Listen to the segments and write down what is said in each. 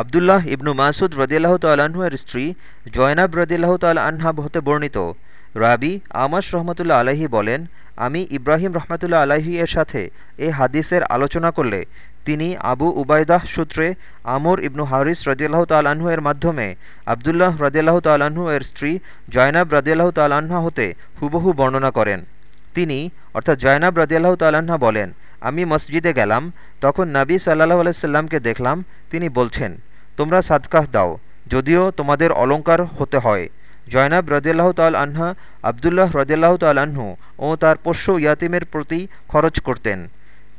আবদুল্লাহ ইবনু মাসুদ রদিয়াল্লাহ তাল্লাহ্ন এর স্ত্রী জয়নাব রদিয়াল্লাহ তাল আনহা হতে বর্ণিত। রাবি আমাস রহমতুল্লা আলাহি বলেন, আমি ইব্রাহিম রহমতুল্লা আলাহি এর সাথে এ হাদিসের আলোচনা করলে তিনি আবু উবায়দাহ সূত্রে আমর ইবনু হারিস রদিয়াল্লাহ তাল্লাহ্ন এর মাধ্যমে আবদুল্লাহ রদিয়াল্লাহ তাল্লাহ্ন এর স্ত্রী জয়নাব রদিয়াল্লাহ তাল্লাহ্না হতে হুবহু বর্ণনা করেন। তিনি, অর্থাৎ জয়নাব রদিয়াল্লাহ তাল্লাহ্না বলেন আমি মসজিদে গেলাম, তখন নবী সাল্লাহ আলাইসাল্লামকে দেখলাম, তিনি বলছেন, তোমরা সাদকাহ দাও, যদিও তোমাদের অলঙ্কার হতে হয়। জয়নাব রদিয়াল্লাহ তাল আহ্না আবদুল্লাহ রদিয়াল্লাহ তাল আহ্ন ও তার পোষ্য ইয়াতিমের প্রতি খরচ করতেন।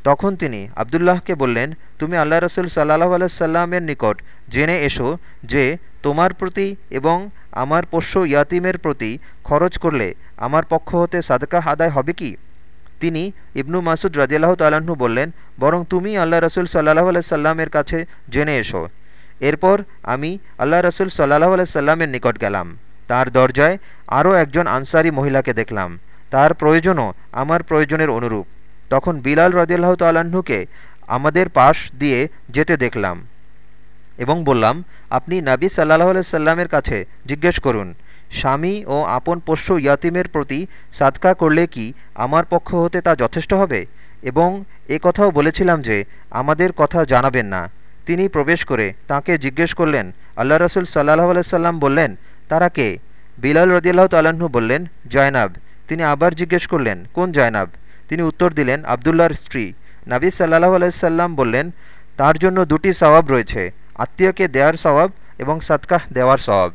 তখন তিনি আবদুল্লাহকে বললেন, তুমি আল্লাহ রসুল সাল্লাহ আলাইসাল্লামের নিকট জেনে এসো যে তোমার প্রতি এবং আমার পোষ্য ইয়াতিমের প্রতি খরচ করলে আমার পক্ষ হতে সাদকাহ আদায় হবে কি? তিনি ইবনু মাসুদ রাজিয়াল্লাহ তাল্লাহ্ন বললেন, বরং তুমি আল্লাহ রসুল সাল্লাহ সাল্লামের কাছে জেনে এসো। এরপর আমি আল্লাহ রসুল সাল্লাহ সাল্লামের নিকট গেলাম। তার দরজায় আরও একজন আনসারি মহিলাকে দেখলাম। তার প্রয়োজনও আমার প্রয়োজনের অনুরূপ। তখন বিলাল রদিয়াল্লাহ তাল্লাহ্নকে আমাদের পাশ দিয়ে যেতে দেখলাম এবং বললাম, আপনি নাবী সাল্লাহ আলাই সাল্লামের কাছে জিজ্ঞেস করুন। স্বামী ও আপন পোষ্য ইয়াতিমের প্রতি সাদকা করলে কি আমার পক্ষ হতে তা যথেষ্ট হবে? এবং এ কথাও বলেছিলাম যে, আমাদের কথা জানাবেন না। তিনি প্রবেশ করে তাকে জিজ্ঞেস করলেন, আল্লাহ রসুল সাল্লাহ আলাইসাল্লাম বললেন, তারা কে? বিলাল রদিয়াল্লাহ তাল্লাহ্ন বললেন, জয়নাব। তিনি আবার জিজ্ঞেস করলেন, কোন জয়নাব? তিনি উত্তর দিলেন, আবদুল্লাহর স্ত্রী। নাবি সাল্লাহ আলাইসাল্লাম বললেন, তার জন্য দুটি সওয়াব রয়েছে, আত্মীয়কে দেওয়ার সওয়াব এবং সৎকাহ দেওয়ার সওয়াব।